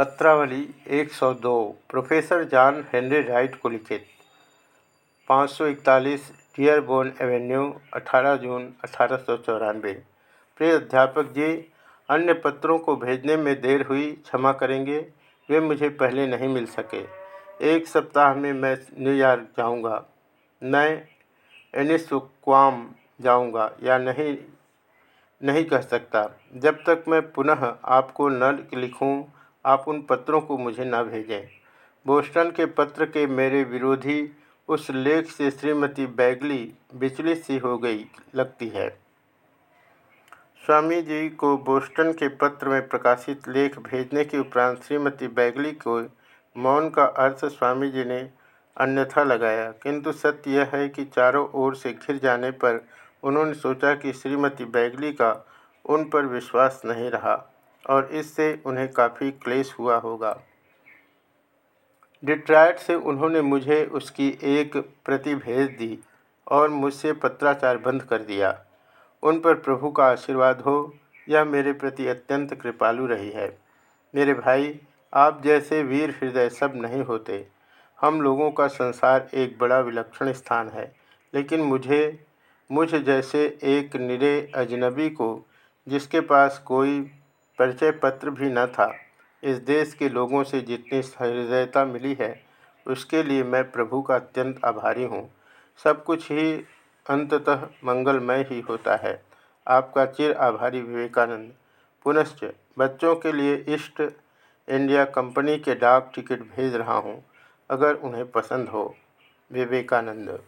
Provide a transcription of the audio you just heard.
पत्रावली 102 professor John Henry Wright को लिखित। 541 Dearborn Avenue 18 जून अठारह प्रिय अध्यापक जी, अन्य पत्रों को भेजने में देर हुई, क्षमा करेंगे, वे मुझे पहले नहीं मिल सके। एक सप्ताह में मैं न्यूयॉर्क जाऊँगा। मैं एनिसुक्वाम जाऊँगा, या नहीं नहीं कह सकता। जब तक मैं पुनः आपको न लिखूं आप उन पत्रों को मुझे न भेजें। बोस्टन के पत्र के मेरे विरोधी उस लेख से श्रीमती बैगली विचलित सी हो गई, लगती है। स्वामी जी को बोस्टन के पत्र में प्रकाशित लेख भेजने के उपरांत श्रीमती बैगली को मौन का अर्थ स्वामी जी ने अन्यथा लगाया। किंतु सत्य यह है कि चारों ओर से घिर जाने पर उन्होंने सोचा कि श्रीमती बैगली का उन पर विश्वास नहीं रहा। और इससे उन्हें काफ़ी क्लेश हुआ होगा। डिट्रायट से उन्होंने मुझे उसकी एक प्रति भेज दी और मुझसे पत्राचार बंद कर दिया। उन पर प्रभु का आशीर्वाद हो, यह मेरे प्रति अत्यंत कृपालु रही है। मेरे भाई, आप जैसे वीर हृदय सब नहीं होते। हम लोगों का संसार एक बड़ा विलक्षण स्थान है, लेकिन मुझे, मुझ जैसे एक निरे अजनबी को, जिसके पास कोई परिचय पत्र भी न था। इस देश के लोगों से जितनी हृदयता मिली है, उसके लिए मैं प्रभु का अत्यंत आभारी हूँ। सब कुछ ही अंततः मंगलमय ही होता है। आपका चिर आभारी विवेकानंद। पुनश्च, बच्चों के लिए ईस्ट इंडिया कंपनी के डाक टिकट भेज रहा हूँ, अगर उन्हें पसंद हो। विवेकानंद।